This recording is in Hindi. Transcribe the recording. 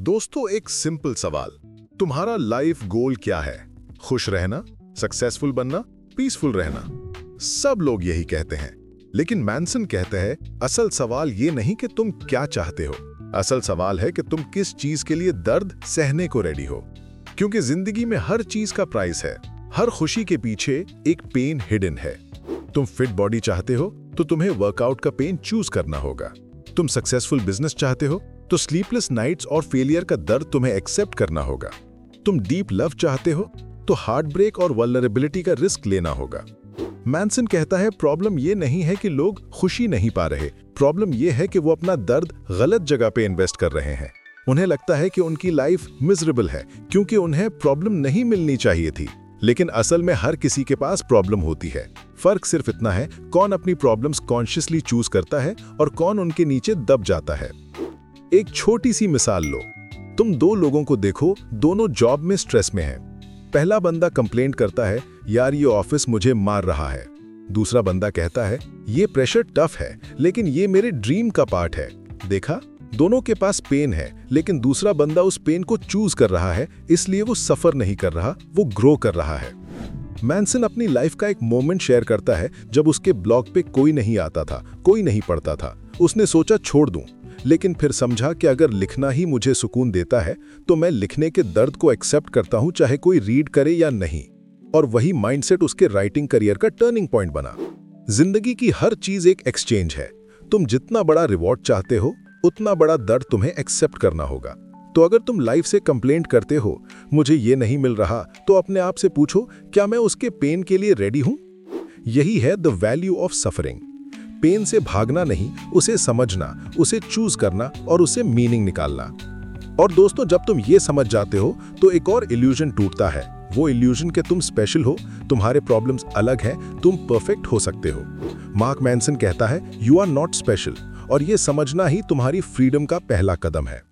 दोस्तों, एक सिंपल सवाल। तुम्हारा लाइफ गोल क्या है? खुश रहना सक्सेसफुल बनना पीसफुल रहना? सब लोग यही कहते हैं। लेकिन मैंसन कहते हैं, असल सवाल ये नहीं कि तुम क्या चाहते हो। असल सवाल है कि तुम किस चीज़ के लिए दर्द सहने को रेडी हो। क्योंकि ज़िंदगी में हर चीज़ का प्राइस है। हर खुशी के पीछे एक पेन हिडन है। तुम फिट बॉडी चाहते हो तो तुम्हें वर्कआउट का पेन चूज़ करना होगा। तुम सक्सेसफुल बिज़नेस चाहते हो तो स्लीपलेस नाइट्स और फेलियर का दर्द तुम्हें एक्सेप्ट करना होगा। तुम डीप लव चाहते हो तो हार्ट ब्रेक और वल्नरेबिलिटी का रिस्क लेना होगा। मैंसन कहता है प्रॉब्लम ये नहीं है कि लोग खुशी नहीं पा रहे। प्रॉब्लम ये है कि वो अपना दर्द गलत जगह पे इन्वेस्ट कर रहे हैं। उन्हें लगता है कि उनकी लाइफ मिजरेबल है, क्योंकि उन्हें प्रॉब्लम नहीं मिलनी चाहिए थी। लेकिन असल में हर किसी के पास प्रॉब्लम होती है। फ़र्क सिर्फ़ इतना है, कौन अपनी प्रॉब्लम्स कॉन्शियसली चूज़ करता है और कौन उनके नीचे दब जाता है। एक छोटी सी मिसाल लो। तुम दो लोगों को देखो, दोनों जॉब में स्ट्रेस में हैं। पहला बंदा कंप्लेंट करता है, यार, ये ऑफ़िस मुझे मार रहा है। दूसरा बंदा कहता है, ये प्रेशर टफ है, लेकिन ये मेरे ड्रीम का पार्ट है। देखा? दोनों के पास पेन है, लेकिन दूसरा बंदा उस पेन को चूज़ कर रहा है, इसलिए वो सफ़र नहीं कर रहा, वो ग्रो कर रहा है। मैंसन अपनी लाइफ का एक मोमेंट शेयर करता है, जब उसके ब्लॉग पे कोई नहीं आता था, कोई नहीं पढ़ता था। उसने सोचा, छोड़ दूँ। लेकिन फिर समझा कि अगर लिखना ही मुझे सुकून देता है तो मैं लिखने के दर्द को एक्सेप्ट करता हूँ, चाहे कोई रीड करे या नहीं। और वही माइंडसेट उसके राइटिंग करियर का टर्निंग पॉइंट बना। ज़िंदगी की हर चीज़ एक एक्सचेंज है। तुम जितना बड़ा रिवॉर्ड चाहते हो, उतना बड़ा दर्द तुम्हें एक्सेप्ट करना होगा। तो अगर तुम लाइफ से कंप्लेंट करते हो, मुझे ये नहीं मिल रहा तो अपने आप से पूछो, क्या मैं उसके पेन के लिए रेडी हूँ? यही है the value of suffering pain से भागना नहीं, उसे समझना, उसे चूज़ करना और उसे मीनिंग निकालना। और दोस्तों, जब तुम ये समझ जाते हो तो एक और इल्यूजन टूटता है। वो इल्यूजन के तुम स्पेशल हो, तुम्हारे प्रॉब्लम्स अलग हैं, तुम परफेक्ट हो सकते हो। मार्क मैंसन कहता है यू आर नॉट स्पेशल और ये समझना ही तुम्हारी फ्रीडम का पहला कदम है।